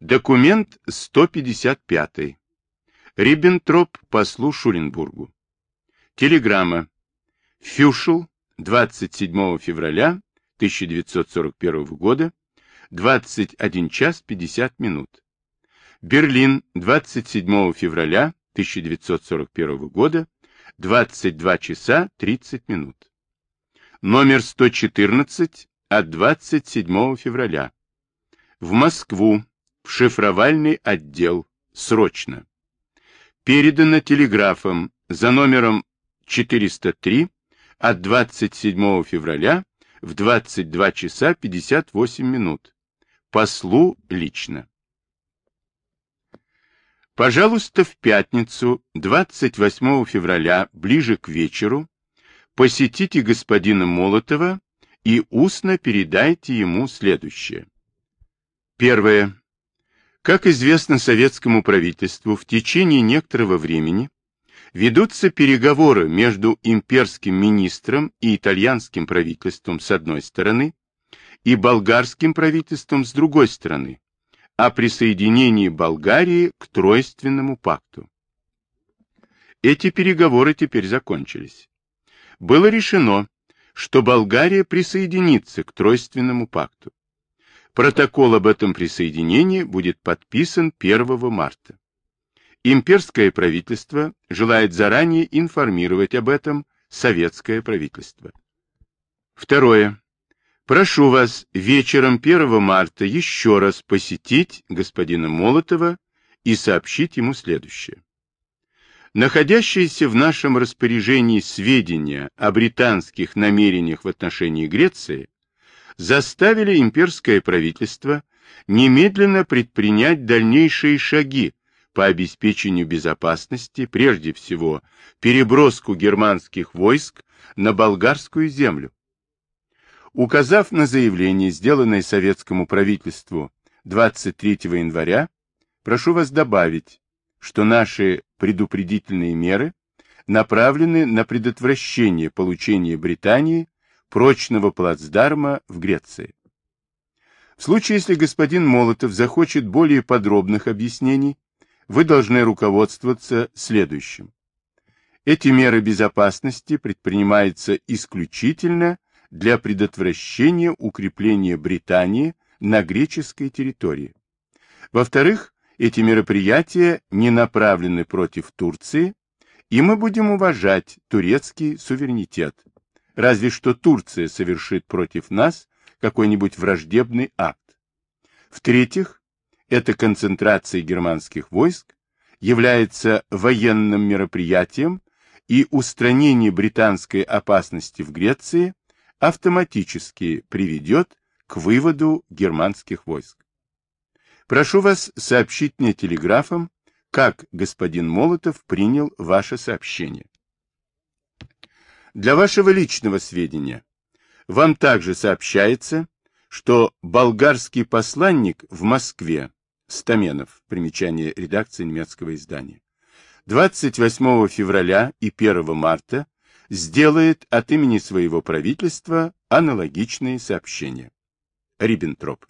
Документ 155. Риббентроп послу Шуленбургу. Телеграмма. Фюшел 27 февраля 1941 года, 21 час 50 минут. Берлин 27 февраля 1941 года, 22 часа 30 минут. Номер 114 от 27 февраля. В Москву, в шифровальный отдел, срочно. Передано телеграфом за номером 403 от 27 февраля в 22 часа 58 минут. Послу лично. Пожалуйста, в пятницу, 28 февраля, ближе к вечеру, посетите господина Молотова и устно передайте ему следующее. Первое. Как известно советскому правительству, в течение некоторого времени ведутся переговоры между имперским министром и итальянским правительством с одной стороны и болгарским правительством с другой стороны о присоединении Болгарии к Тройственному пакту. Эти переговоры теперь закончились. Было решено, что Болгария присоединится к Тройственному пакту. Протокол об этом присоединении будет подписан 1 марта. Имперское правительство желает заранее информировать об этом советское правительство. Второе. Прошу вас вечером 1 марта еще раз посетить господина Молотова и сообщить ему следующее. Находящиеся в нашем распоряжении сведения о британских намерениях в отношении Греции заставили имперское правительство немедленно предпринять дальнейшие шаги по обеспечению безопасности, прежде всего, переброску германских войск на болгарскую землю. Указав на заявление, сделанное советскому правительству 23 января, прошу вас добавить, что наши предупредительные меры направлены на предотвращение получения Британии прочного плацдарма в Греции. В случае, если господин Молотов захочет более подробных объяснений, вы должны руководствоваться следующим. Эти меры безопасности предпринимаются исключительно для предотвращения укрепления Британии на греческой территории. Во-вторых, эти мероприятия не направлены против Турции, и мы будем уважать турецкий суверенитет. Разве что Турция совершит против нас какой-нибудь враждебный акт. В-третьих, эта концентрация германских войск является военным мероприятием, и устранение британской опасности в Греции автоматически приведет к выводу германских войск. Прошу вас сообщить мне телеграфом, как господин Молотов принял ваше сообщение. Для вашего личного сведения, вам также сообщается, что болгарский посланник в Москве Стаменов. Примечание редакции немецкого издания. 28 февраля и 1 марта сделает от имени своего правительства аналогичные сообщения. Риббентроп.